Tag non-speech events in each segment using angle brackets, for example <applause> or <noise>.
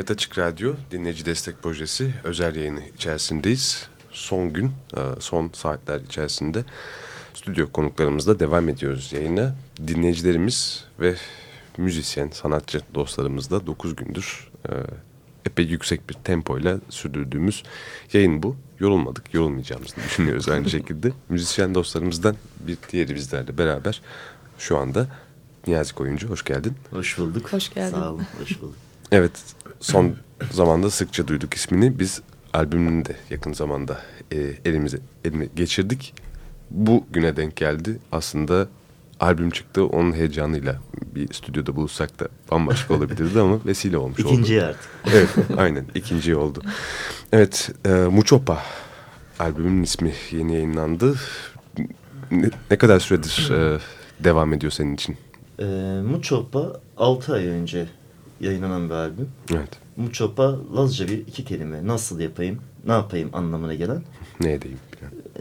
Evet Açık Radyo Dinleyici Destek Projesi özel yayını içerisindeyiz. Son gün, e, son saatler içerisinde stüdyo konuklarımızla devam ediyoruz yayına. Dinleyicilerimiz ve müzisyen, sanatçı dostlarımızla 9 gündür e, epey yüksek bir tempoyla sürdürdüğümüz yayın bu. Yorulmadık, yorulmayacağımızı düşünüyoruz aynı <laughs> şekilde. Müzisyen dostlarımızdan bir diğeri bizlerle beraber şu anda Niyazi Koyuncu hoş geldin. Hoş bulduk. Hoş geldin. Sağ olun, hoş bulduk. Evet, son zamanda sıkça duyduk ismini. Biz albümünü de yakın zamanda e, elimize elime geçirdik. Bu güne denk geldi. Aslında albüm çıktı. Onun heyecanıyla bir stüdyoda buluşsak da bambaşka olabilirdi ama <laughs> vesile olmuş İkinci oldu. artık. Evet, aynen. ikinci oldu. Evet, e, Muçopa albümün ismi yeni yayınlandı. Ne, ne kadar süredir e, devam ediyor senin için? Ee, Muçopa 6 ay önce yayınlanan bir albüm. Evet. Muçopa Lazca bir iki kelime. Nasıl yapayım, ne yapayım anlamına gelen. Ne edeyim?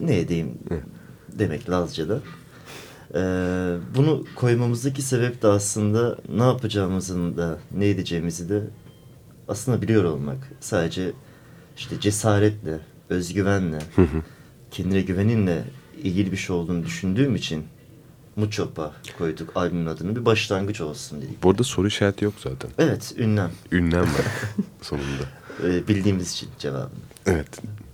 Ne edeyim demek Lazca'da. Ee, bunu koymamızdaki sebep de aslında ne yapacağımızın da ne edeceğimizi de aslında biliyor olmak. Sadece işte cesaretle, özgüvenle, kendine güveninle ilgili bir şey olduğunu düşündüğüm için Muçopa koyduk albümün adını. Bir başlangıç olsun dedik. Bu arada soru işareti yok zaten. Evet, ünlem. Ünlem var <laughs> sonunda. Ee, bildiğimiz için cevabını. Evet.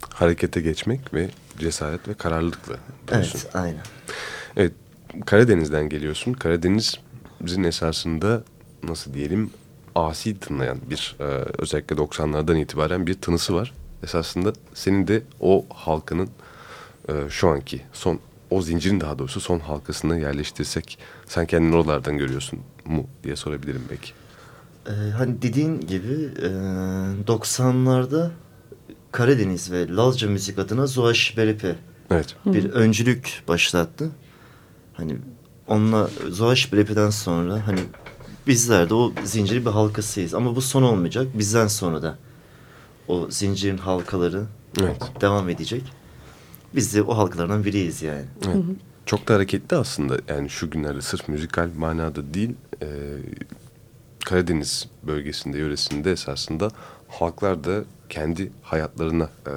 Harekete geçmek ve cesaret ve kararlılıkla. diyorsun. Evet, aynen. Evet. Karadeniz'den geliyorsun. Karadeniz bizim esasında nasıl diyelim asi tınlayan bir e, özellikle 90'lardan itibaren bir tınısı var. Esasında senin de o halkının e, şu anki son o zincirin daha doğrusu son halkasına yerleştirsek sen kendini oralardan görüyorsun mu diye sorabilirim belki. Ee, hani dediğin gibi e, 90'larda Karadeniz ve Lazca müzik adına Zoaş Berepe Evet. bir öncülük başlattı. Hani onunla Zoaş Berepe'den sonra hani bizler de o zincirin bir halkasıyız. Ama bu son olmayacak. Bizden sonra da o zincirin halkaları Evet. devam edecek. Biz de o halkalardan biriyiz yani. Evet. Çok da hareketli aslında yani şu günlerde sırf müzikal manada değil e, Karadeniz bölgesinde yöresinde esasında halklar da kendi hayatlarına e,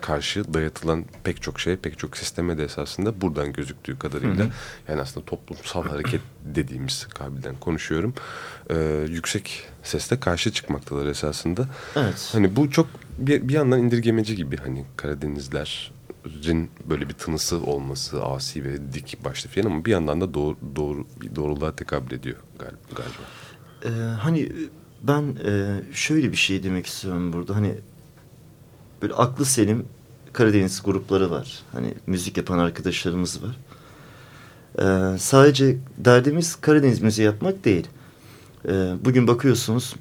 karşı dayatılan pek çok şey pek çok sisteme de esasında buradan gözüktüğü kadarıyla yani aslında toplumsal hareket dediğimiz kabilden konuşuyorum e, yüksek sesle karşı çıkmaktalar esasında. Evet. Hani bu çok bir, bir yandan indirgemeci gibi hani Karadenizlerin böyle bir tınısı olması asi ve dik başlı falan ama bir yandan da doğru, doğru bir doğruluğa tekabül ediyor galiba. galiba. Ee, hani ben e, şöyle bir şey demek istiyorum burada. Hani böyle aklı selim Karadeniz grupları var. Hani müzik yapan arkadaşlarımız var. Ee, sadece derdimiz Karadeniz müziği yapmak değil. Ee, bugün bakıyorsunuz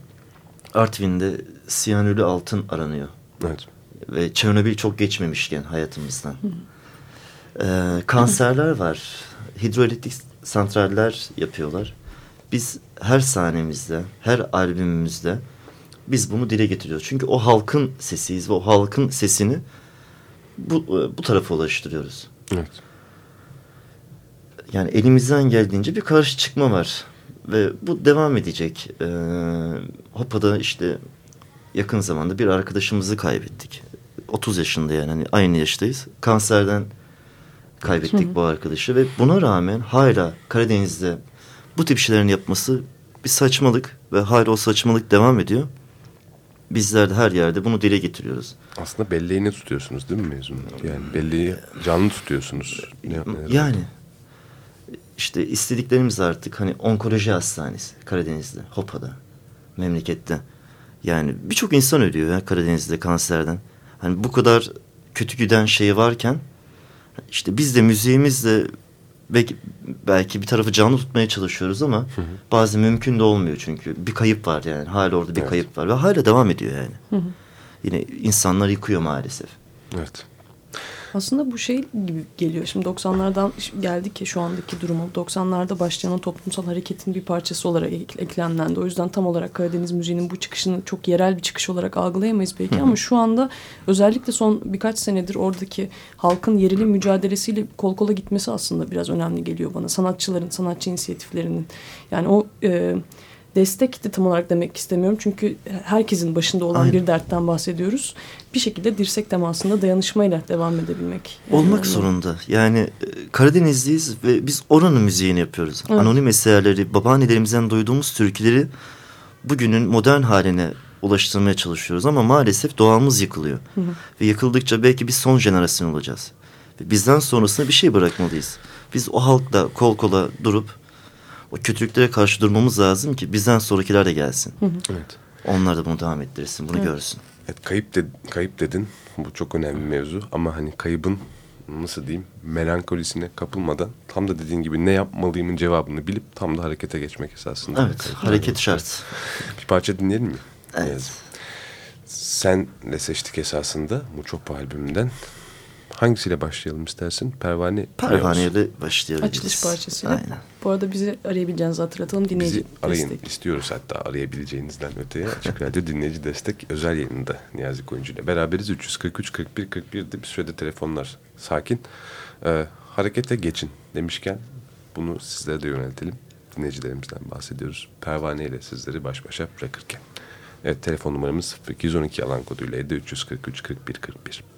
Artvin'de siyanürlü altın aranıyor. Evet. Ve Çernobil çok geçmemişken hayatımızdan. Ee, kanserler var. Hidroelektrik santraller yapıyorlar. Biz her sahnemizde, her albümümüzde biz bunu dile getiriyoruz. Çünkü o halkın sesiyiz ve o halkın sesini bu, bu tarafa ulaştırıyoruz. Evet. Yani elimizden geldiğince bir karşı çıkma var. Ve bu devam edecek. Ee, Hopa'da işte yakın zamanda bir arkadaşımızı kaybettik. 30 yaşında yani hani aynı yaştayız. Kanserden kaybettik bu arkadaşı ve buna rağmen hala Karadeniz'de bu tip şeylerin yapması bir saçmalık ve hala o saçmalık devam ediyor. Bizler de her yerde bunu dile getiriyoruz. Aslında belleğini tutuyorsunuz değil mi mezun? Yani belleği canlı tutuyorsunuz. Ne, ne- Yani işte istediklerimiz artık hani onkoloji hastanesi Karadeniz'de, Hopa'da, memlekette. Yani birçok insan ölüyor ya Karadeniz'de kanserden. Hani bu kadar kötü giden şey varken işte biz de müziğimizle belki, belki bir tarafı canlı tutmaya çalışıyoruz ama bazen mümkün de olmuyor çünkü bir kayıp var yani hala orada bir Evet. kayıp var ve hala devam ediyor yani. yine insanlar yıkıyor maalesef. Evet. Aslında bu şey gibi geliyor. Şimdi 90'lardan geldik ki şu andaki durumu. 90'larda başlayan toplumsal hareketin bir parçası olarak eklenlendi. O yüzden tam olarak Karadeniz müziğinin bu çıkışını çok yerel bir çıkış olarak algılayamayız belki. Ama şu anda özellikle son birkaç senedir oradaki halkın yereli mücadelesiyle kol kola gitmesi aslında biraz önemli geliyor bana. Sanatçıların, sanatçı inisiyatiflerinin. Yani o... E, destek de tam olarak demek istemiyorum. Çünkü herkesin başında olan Aynen. bir dertten bahsediyoruz. Bir şekilde dirsek temasında dayanışmayla devam edebilmek. Olmak yani. zorunda. Yani e, Karadenizliyiz ve biz oranın müziğini yapıyoruz. Evet. Anonim eserleri, babaannelerimizden duyduğumuz türküleri bugünün modern haline ulaştırmaya çalışıyoruz. Ama maalesef doğamız yıkılıyor. Hı hı. Ve yıkıldıkça belki biz son jenerasyon olacağız. Ve bizden sonrasında bir şey bırakmalıyız. Biz o halkla kol kola durup o kötülüklere karşı durmamız lazım ki bizden sonrakiler de gelsin. Hı hı. Evet. Onlar da bunu devam ettirsin, bunu evet. görsün. Evet, kayıp, de, kayıp dedin. Bu çok önemli bir mevzu. Ama hani kaybın nasıl diyeyim melankolisine kapılmadan tam da dediğin gibi ne yapmalıyımın cevabını bilip tam da harekete geçmek esasında. Evet, hareket şart. <laughs> Bir parça dinleyelim mi? Evet. Senle seçtik esasında Muçopa albümünden. Hangisiyle başlayalım istersin? Pervane Pervaneyle başlayalım. Açılış parçasıyla. Aynen. Bu arada bizi arayabileceğinizi hatırlatalım. Dinleyici bizi arayın destek. istiyoruz hatta arayabileceğinizden öteye. Açık Radyo dinleyici destek özel yayınında Niyazi Koyuncu ile beraberiz. 343 41 41'de bir sürede telefonlar sakin. Ee, harekete geçin demişken bunu sizlere de yöneltelim. Dinleyicilerimizden bahsediyoruz. Pervane ile sizleri baş başa bırakırken. Evet telefon numaramız 0212 alan koduyla 343 41 41.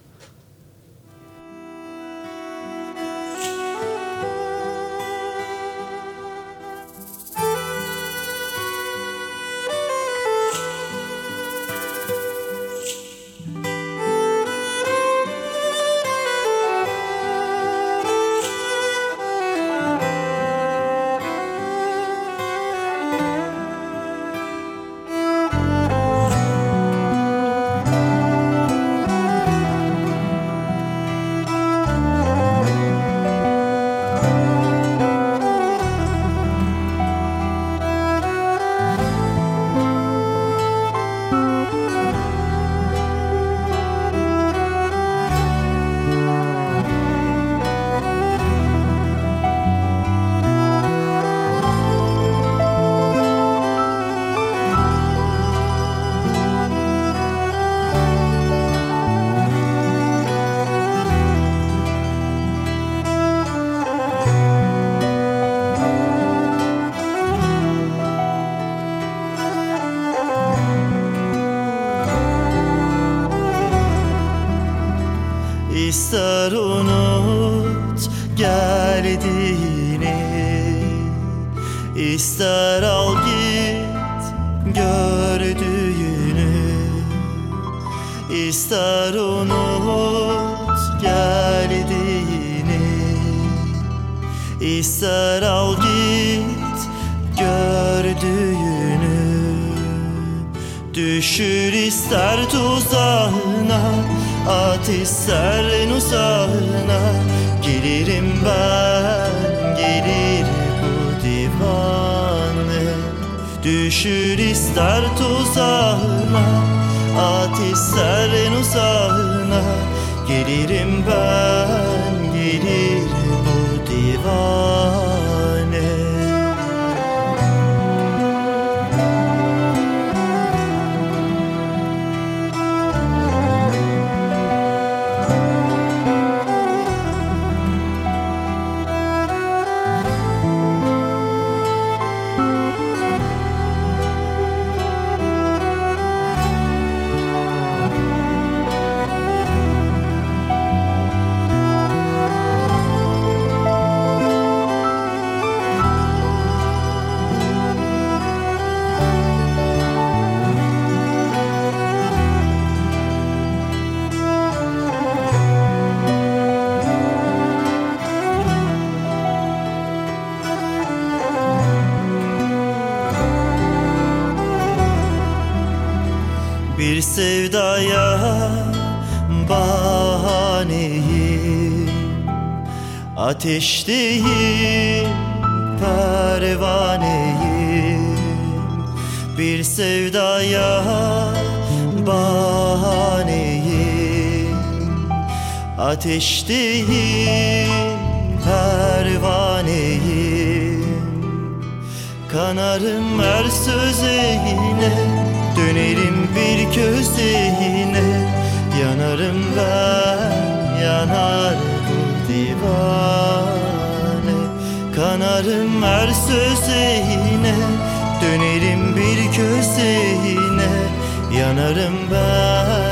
Düşür ister tuzağına At ister en uzağına. Gelirim ben gelirim bu divan Ateşteyim, pervaneyim Bir sevdaya bahane Ateşteyim pervaneyim Kanarım her söze yine Dönerim bir közeyine Yanarım ben yanar bu divane Kanarım her söze yine Dönerim bir közeyine Yanarım ben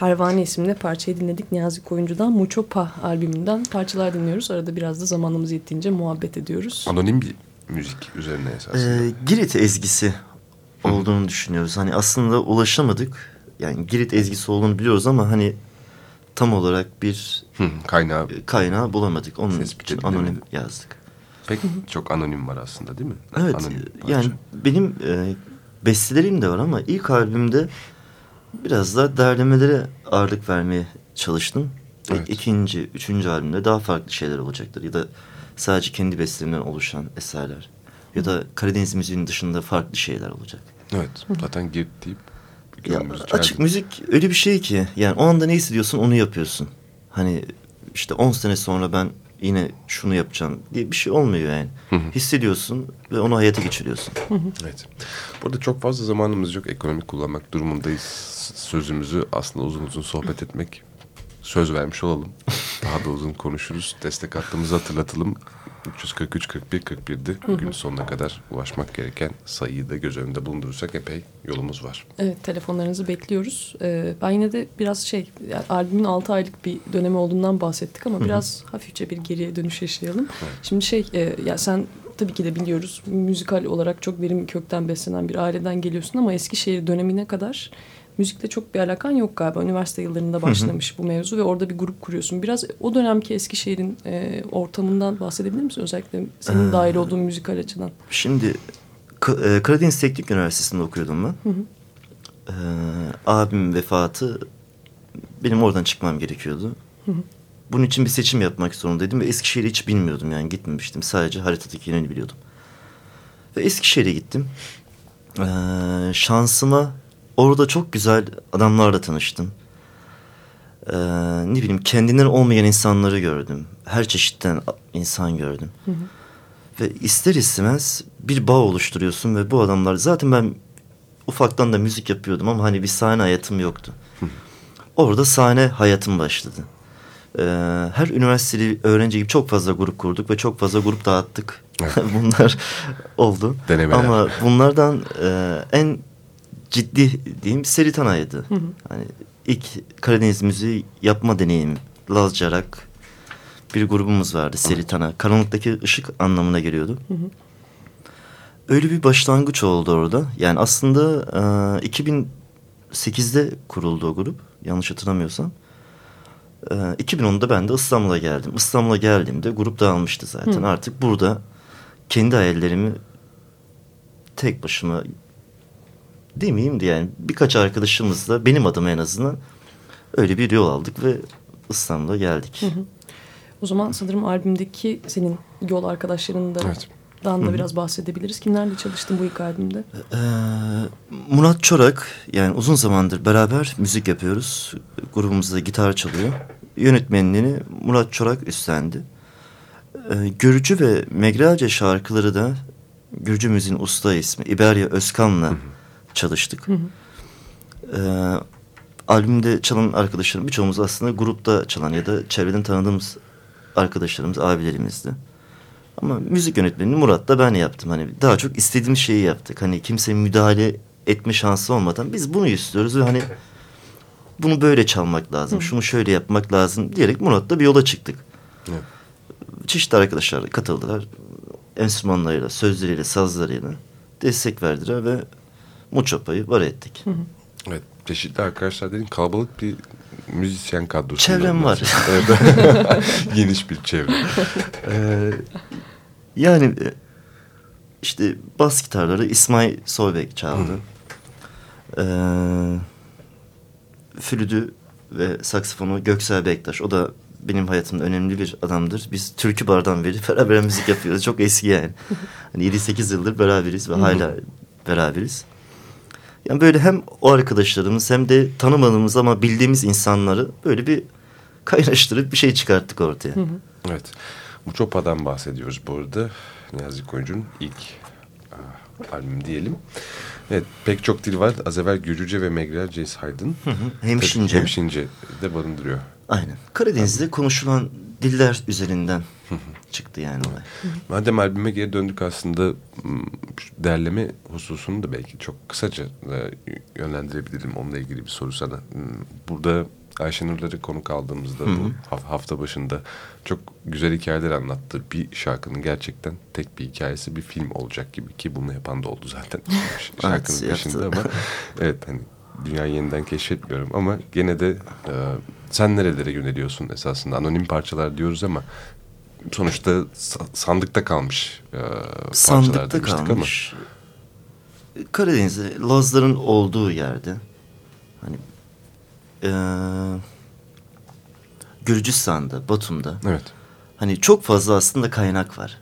Pervane isimli parçayı dinledik. Niyazi Koyuncu'dan Mucho Pa albümünden parçalar dinliyoruz. Arada biraz da zamanımız yettiğince muhabbet ediyoruz. Anonim bir müzik üzerine esasında. Ee, Girit ezgisi olduğunu düşünüyoruz. Hani aslında ulaşamadık. Yani Girit ezgisi olduğunu biliyoruz ama hani tam olarak bir Hı, kaynağı kaynağı bulamadık. Onun Tespit için anonim yazdık. pek çok anonim var aslında değil mi? Evet Anonim parça. yani benim e, bestelerim de var ama ilk albümde biraz daha derlemelere ağırlık vermeye çalıştım. Ve Evet. İkinci, üçüncü albümde daha farklı şeyler olacaktır. Ya da sadece kendi bestelerimden oluşan eserler. Ya da Karadeniz müziğinin dışında farklı şeyler olacak. Evet zaten gir deyip Ya, açık müzik öyle bir şey ki yani o anda ne hissediyorsun onu yapıyorsun. Hani işte 10 sene sonra ben yine şunu yapacağım diye bir şey olmuyor yani. Hissediyorsun ve onu hayata geçiriyorsun. Evet. Burada çok fazla zamanımız yok. Ekonomik kullanmak durumundayız. Sözümüzü aslında uzun uzun sohbet etmek. Söz vermiş olalım. Daha da uzun konuşuruz. Destek hattımızı hatırlatalım. 343 41 41'di. Gün sonuna kadar ulaşmak gereken sayıyı da göz önünde bulundurursak epey yolumuz var. Evet telefonlarınızı bekliyoruz. Ee, ben yine de biraz şey yani albümün 6 aylık bir dönemi olduğundan bahsettik ama biraz hafifçe bir geriye dönüş yaşayalım. Şimdi şey e, ya sen tabii ki de biliyoruz müzikal olarak çok verim kökten beslenen bir aileden geliyorsun ama Eskişehir dönemine kadar müzikle çok bir alakan yok galiba. Üniversite yıllarında başlamış bu mevzu ve orada bir grup kuruyorsun. Biraz o dönemki Eskişehir'in e, ortamından bahsedebilir misin? Özellikle senin dahil olduğun müzikal açıdan. Şimdi K- e, Karadeniz Teknik Üniversitesi'nde okuyordum ben. Ee, abim vefatı benim oradan çıkmam gerekiyordu. Bunun için bir seçim yapmak zorundaydım ve Eskişehir'i hiç bilmiyordum yani gitmemiştim. Sadece haritadaki yerini biliyordum. Ve Eskişehir'e gittim. Ee, şansıma orada çok güzel adamlarla tanıştım. Ee, ne bileyim kendinden olmayan insanları gördüm. Her çeşitten insan gördüm. Ve ister istemez bir bağ oluşturuyorsun ve bu adamlar zaten ben ufaktan da müzik yapıyordum ama hani bir sahne hayatım yoktu. Orada sahne hayatım başladı. Ee, her üniversiteli öğrenci gibi çok fazla grup kurduk ve çok fazla grup dağıttık. Evet. <laughs> Bunlar oldu. Denemeler. Ama bunlardan e, en ciddi diyeyim Seritana'ydı. Hani ilk Karadeniz müziği yapma deneyimim. Lazcarak bir grubumuz vardı Seritana. Karanlıktaki ışık anlamına geliyordu. Öyle bir başlangıç oldu orada. Yani aslında e, 2008'de kuruldu o grup. Yanlış hatırlamıyorsam. E, 2010'da ben de İstanbul'a geldim. İstanbul'a geldiğimde grup dağılmıştı zaten. Artık burada kendi hayallerimi tek başıma demeyeyim de yani birkaç arkadaşımızla benim adıma en azından öyle bir yol aldık ve İstanbul'a geldik. O zaman sanırım albümdeki senin yol arkadaşlarından Evet. da biraz bahsedebiliriz. Kimlerle çalıştın bu ilk albümde? Ee, Murat Çorak yani uzun zamandır beraber müzik yapıyoruz. Grubumuzda gitar çalıyor. Yönetmenliğini Murat Çorak üstlendi. Ee, Gürcü ve Megrace şarkıları da Gürcü müziğin usta ismi İberya Özkan'la çalıştık. Ee, albümde çalan arkadaşlarım birçoğumuz aslında grupta çalan ya da çevreden tanıdığımız arkadaşlarımız, abilerimizdi. Ama müzik yönetmenini Murat da ben yaptım. Hani daha çok istediğimiz şeyi yaptık. Hani kimse müdahale etme şansı olmadan biz bunu istiyoruz ve hani bunu böyle çalmak lazım. Şunu şöyle yapmak lazım diyerek Murat'la bir yola çıktık. Evet. Çeşitli arkadaşlar da katıldılar. Enstrümanlarıyla, sözleriyle, sazlarıyla destek verdiler ve Muçopa'yı var ettik. Evet, çeşitli arkadaşlar dedim kalabalık bir müzisyen kadrosu. Çevrem var. Evet. <laughs> Geniş bir çevre. Ee, yani e, işte bas gitarları İsmail Soybek çaldı. Ee, flütü ve saksafonu Göksel Bektaş. O da benim hayatımda önemli bir adamdır. Biz türkü bardan beri <laughs> beraber müzik yapıyoruz. Çok eski yani. Hani 7-8 yıldır beraberiz ve hala beraberiz. Yani böyle hem o arkadaşlarımız hem de tanımadığımız ama bildiğimiz insanları böyle bir kaynaştırıp bir şey çıkarttık ortaya. Evet. Muçopa'dan bahsediyoruz bu arada. Niyazi Koyuncu'nun ilk ah, albüm diyelim. Evet pek çok dil var. Az evvel Gürcüce ve Meglerce'yi saydın. Hemşince. Tabii Hemşince de barındırıyor. Aynen. Karadeniz'de konuşulan diller üzerinden çıktı yani olay. Madem albüme geri döndük aslında derleme hususunu da belki çok kısaca yönlendirebilirim. Onunla ilgili bir soru sana. Burada Ayşenur'ları konuk aldığımızda bu haf- hafta başında çok güzel hikayeler anlattı. Bir şarkının gerçekten tek bir hikayesi bir film olacak gibi ki bunu yapan da oldu zaten <laughs> şarkının Evet, yaptı. ama <laughs> evet hani dünyayı yeniden keşfetmiyorum ama gene de e, sen nerelere yöneliyorsun esasında anonim parçalar diyoruz ama sonuçta sa- sandıkta kalmış e, parçalar Sandıkta demiştik kalmış. Karadeniz'de Lazların olduğu yerde hani eee Gürcistan'da, Batum'da ama evet hani çok fazla aslında kaynak var.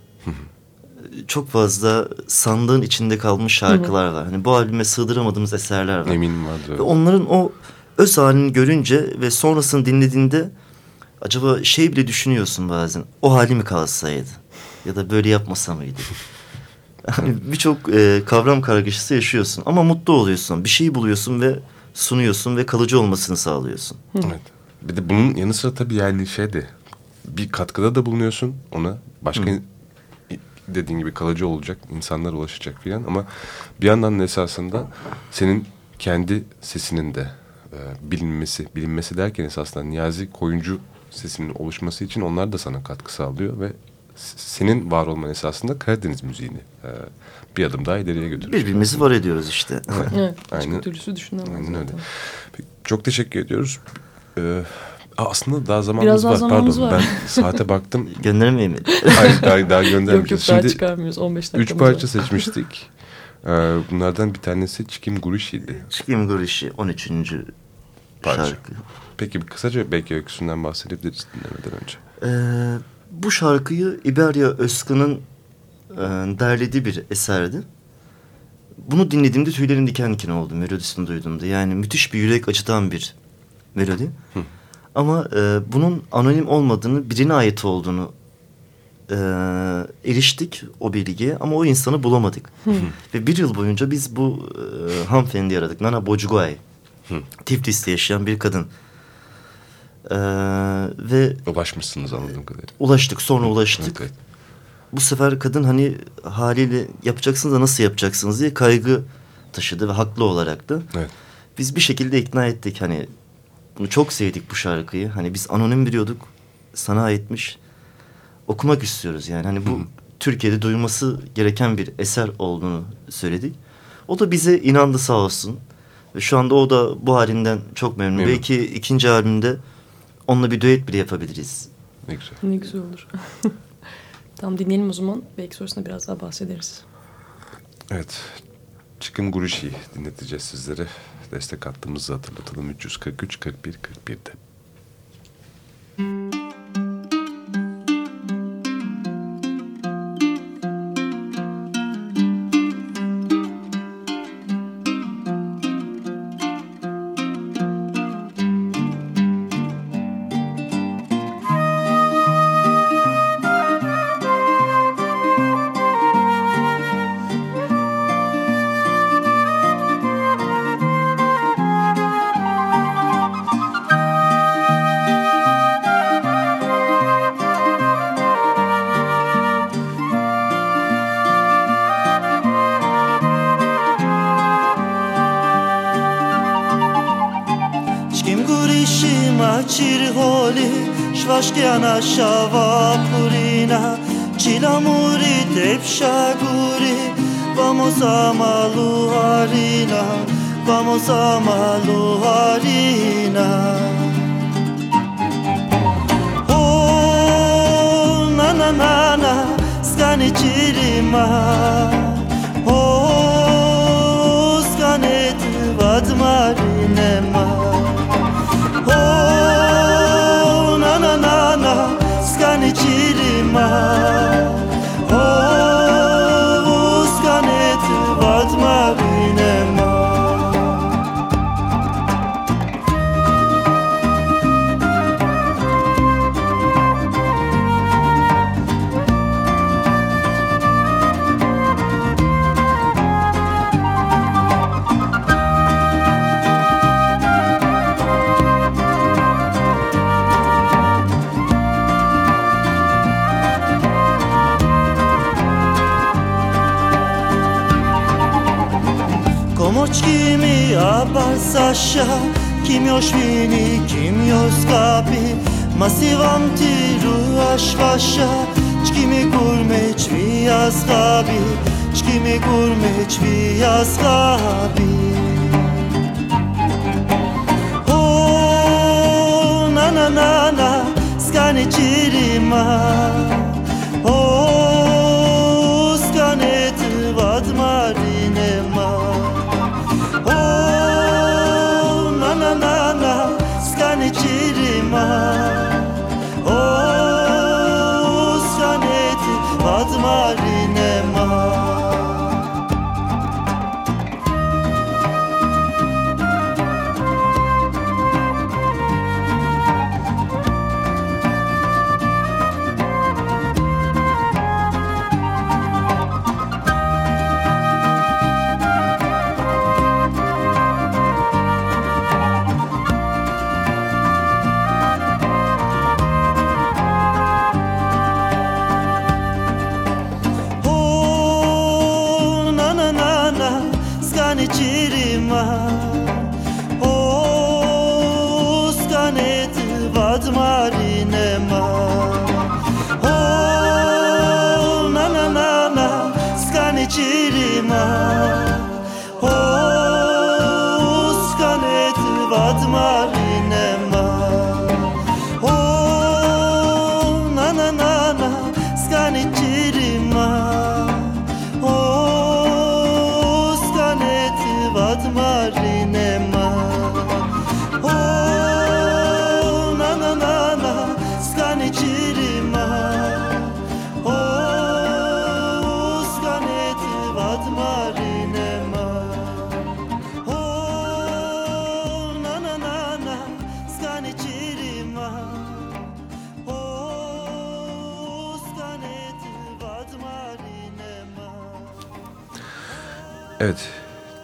çok fazla sandığın içinde kalmış şarkılar var. Hani bu albüme sığdıramadığımız eserler var. eminim vardır. Ve onların o öz halini görünce ve sonrasını dinlediğinde acaba şey bile düşünüyorsun bazen. O hali mi kalsaydı? Ya da böyle yapmasa mıydı? <laughs> Hani Birçok e, kavram kargaşası yaşıyorsun ama mutlu oluyorsun. Bir şey buluyorsun ve sunuyorsun ve kalıcı olmasını sağlıyorsun. Evet. Bir de bunun yanı sıra tabii yani şey de bir katkıda da bulunuyorsun ona. Başka dediğin gibi kalıcı olacak, insanlar ulaşacak filan ama bir yandan da esasında senin kendi sesinin de e, bilinmesi, bilinmesi derken esasında Niyazi Koyuncu sesinin oluşması için onlar da sana katkı sağlıyor ve senin var olman esasında Karadeniz müziğini e, bir adım daha ileriye götürüyor. Birbirimizi var ediyoruz işte. <laughs> Evet. Aynen. Başka türlüsü düşünemez Aynen öyle. Peki, Çok teşekkür ediyoruz. Ee, aslında daha zamanımız Biraz daha var. zamanımız Pardon var. ben saate baktım. <laughs> Göndermeyeyim mi? <laughs> Hayır daha, daha Yok göndermeyeceğiz. yok daha Şimdi çıkarmıyoruz. 15 üç dakikamız parça var. seçmiştik. Ee, bunlardan bir tanesi Çikim Gurişi'ydi. Çıkayım Gurişi 13. Parça. şarkı. Peki bir kısaca belki öyküsünden bahsedebiliriz dinlemeden önce. Ee, bu şarkıyı İberya Özkan'ın e, derlediği bir eserdi. Bunu dinlediğimde tüylerim diken diken oldu melodisini duyduğumda. Yani müthiş bir yürek acıtan bir melodi. Ama e, bunun anonim olmadığını, birine ait olduğunu e, eriştik o bilgiye ama o insanı bulamadık. Ve bir yıl boyunca biz bu e, hanımefendi aradık. Nana Bocugay. Tiflis'te yaşayan bir kadın. E, ve Ulaşmışsınız anladığım kadarıyla. ulaştık sonra ulaştık. Evet, evet. Bu sefer kadın hani haliyle yapacaksınız da nasıl yapacaksınız diye kaygı taşıdı ve haklı olarak da. Evet. Biz bir şekilde ikna ettik hani bunu çok sevdik bu şarkıyı. Hani biz anonim biliyorduk sana aitmiş. Okumak istiyoruz yani hani bu Türkiye'de duyulması gereken bir eser olduğunu söyledik. O da bize inandı sağ olsun. Ve şu anda o da bu halinden çok memnun. Memnun. Belki ikinci albümde onunla bir düet bile yapabiliriz. Ne güzel. Ne güzel olur. <laughs> tamam dinleyelim o zaman. Belki sonrasında biraz daha bahsederiz. Evet. Çıkım Gurişi dinleteceğiz sizlere. Destek hattımızı hatırlatalım. 343 41 41'de. Çkim Shvashkiana shava purina Chila muri tepsha guri Vamos a Maluharina, vamos a Maluharina. Oh, na na na na, skani Komoczki mi abasasha Kim još vini, kim još skapi Masivam ti ruaš vaša Čki mi kurme čvi ashabi Čki mi kurme čvi ashabi Oh, na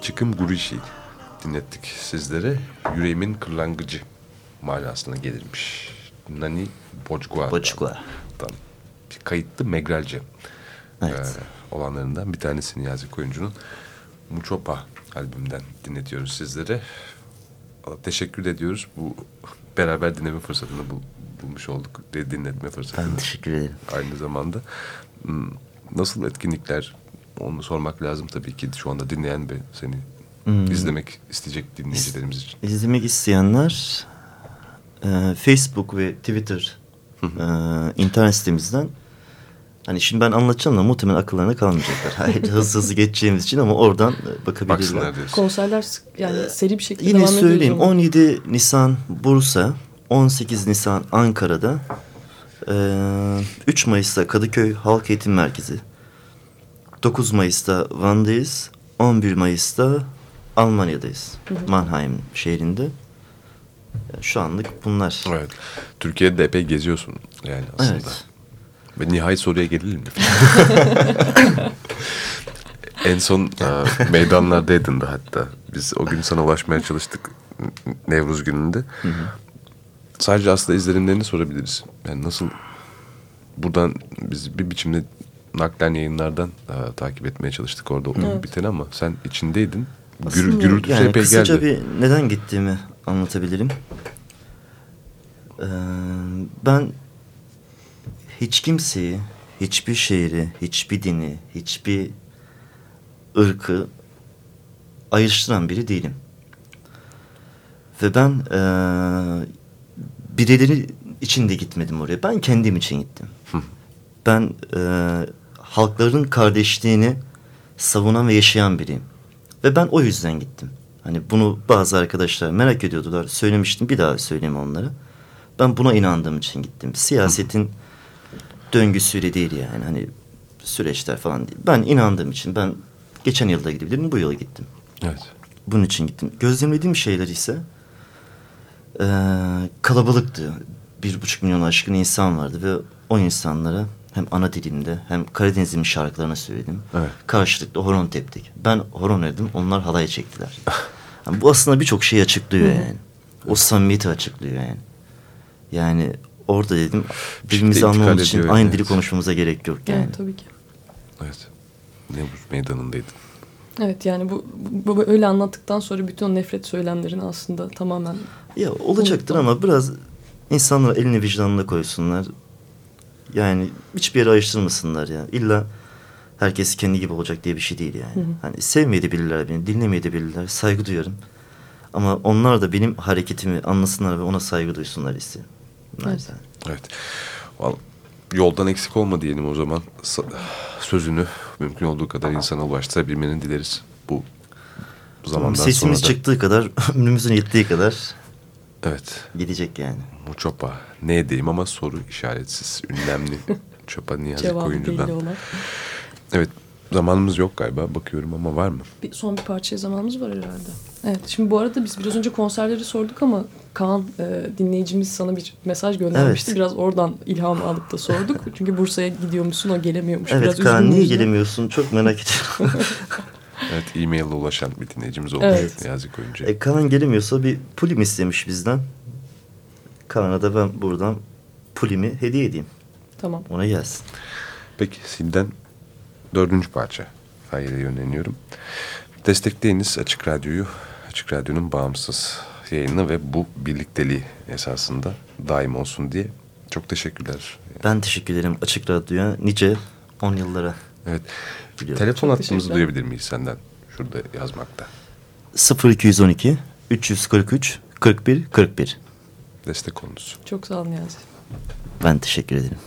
Çıkım Gurişi dinlettik sizlere. Yüreğimin kırlangıcı manasına gelirmiş. Nani Bocgua'dan. Bocgua. Bir kayıtlı Megrelce Evet. e, olanlarından bir tanesi Niyazi Koyuncu'nun Muçopa albümünden dinletiyoruz sizlere. Teşekkür ediyoruz. Bu beraber dinleme fırsatını bul- bulmuş olduk. Dinletme fırsatını. Ben teşekkür ederim. Aynı zamanda. Hmm, Nasıl etkinlikler onu sormak lazım tabii ki şu anda dinleyen ve seni Hmm. izlemek isteyecek dinleyicilerimiz için. İzlemek isteyenler e, Facebook ve Twitter e, internet sitemizden hani şimdi ben anlatacağım da muhtemelen akıllarına kalmayacaklar. <laughs> Hayır, hızlı hızlı geçeceğimiz için ama oradan e, bakabilirler. Konserler sık- yani seri bir şekilde Yine devam ediyor söyleyeyim o zaman. 17 Nisan Bursa, 18 Nisan Ankara'da, e, 3 Mayıs'ta Kadıköy Halk Eğitim Merkezi, 9 Mayıs'ta Van'dayız, 11 Mayıs'ta Almanya'dayız. Mannheim şehrinde. Yani Şu anlık bunlar. Evet. Türkiye'de de epey geziyorsun yani aslında. Evet. Ve nihayet soruya gelelim mi? <laughs> en son e, meydanlardaydın da hatta. Biz o gün sana ulaşmaya çalıştık Nevruz gününde. Sadece aslında izlenimlerini sorabiliriz. Yani nasıl buradan biz bir biçimde naklen yayınlardan e, takip etmeye çalıştık orada olup Evet. biteni ama sen içindeydin. Gür, gürültüsü yani epey kısaca geldi. bir neden gittiğimi anlatabilirim. Ee, ben hiç kimseyi, hiçbir şehri, hiçbir dini, hiçbir ırkı ayrıştıran biri değilim. Ve ben e, birileri için de gitmedim oraya. Ben kendim için gittim. Ben e, halkların kardeşliğini savunan ve yaşayan biriyim. Ve ben o yüzden gittim. Hani bunu bazı arkadaşlar merak ediyordular. Söylemiştim bir daha söyleyeyim onlara. Ben buna inandığım için gittim. Siyasetin döngüsüyle değil yani. Hani süreçler falan değil. Ben inandığım için ben geçen yılda gidebilirim bu yıla gittim. Evet. Bunun için gittim. Gözlemlediğim şeyler ise e, kalabalıktı. Bir buçuk milyon aşkın insan vardı ve o insanlara hem ana dilimde hem Karadeniz'in şarkılarını söyledim. Evet. Karşılıklı horon teptik. Ben horon dedim, onlar halay çektiler. <laughs> Yani bu aslında birçok şeyi açıklıyor yani. O samimiyeti açıklıyor yani. Yani orada dedim birbirimizi intikal anlamamız için aynı evet. dili konuşmamıza gerek yok yani. Evet tabii ki. Evet. Nemrut meydanındaydın. Evet yani bu, bu, bu öyle anlattıktan sonra bütün o nefret söylemlerin aslında tamamen Ya olacaktır Unuttum. ama biraz insanlar elini vicdanına koysunlar. Yani hiçbir yere ayrıştırmasınlar ya. İlla herkes kendi gibi olacak diye bir şey değil yani. Hani sevmeyebilirler beni, dinlemeyebilirler. Saygı duyarım. Ama onlar da benim hareketimi anlasınlar ve ona saygı duysunlar. Naçizane. Evet. Vallahi yoldan eksik olma diyelim o zaman. Sözünü mümkün olduğu kadar insana ulaştırabilmeni dileriz. Bu zamandan Sesimiz sonra da. çıktığı kadar, <laughs> ömrümüzün yettiği kadar Evet. gidecek yani. Muçopa. Ne edeyim ama soru işaretsiz. Ünlemli. <laughs> Çopa Niyazi cevabı Koyuncu'dan. belli olan. Evet. Zamanımız yok galiba. Bakıyorum ama var mı? Bir, son bir parçaya zamanımız var herhalde. Evet şimdi bu arada biz biraz önce konserleri sorduk ama Kaan e, dinleyicimiz sana bir mesaj göndermişti. Evet. Biraz oradan ilham alıp da sorduk. <laughs> Çünkü Bursa'ya gidiyormuşsun o gelemiyormuş. Evet biraz Kaan niye yüzden. gelemiyorsun çok merak ediyorum. <laughs> Evet. E-mail'e ulaşan bir dinleyicimiz oldu. Evet. Niyazi Koyuncu. E, Kaan gelemiyorsa bir pulim istemiş bizden. Kaan'a da ben buradan pulimi hediye edeyim. Tamam. Ona gelsin. Peki Sil'den dördüncü parça. Hayır'a yönleniyorum. Destekleyiniz Açık Radyo'yu. Açık Radyo'nun bağımsız yayını ve bu birlikteliği esasında daim olsun diye. Çok teşekkürler. Ben teşekkür ederim Açık Radyo'ya nice 10 yıllara. Evet. Biliyorum. Telefon Çok hattımızı duyabilir miyiz senden? Şurada yazmakta. 0212 343 41 41. Destek olunuz. Çok sağ ol Niyazi. Ben teşekkür ederim.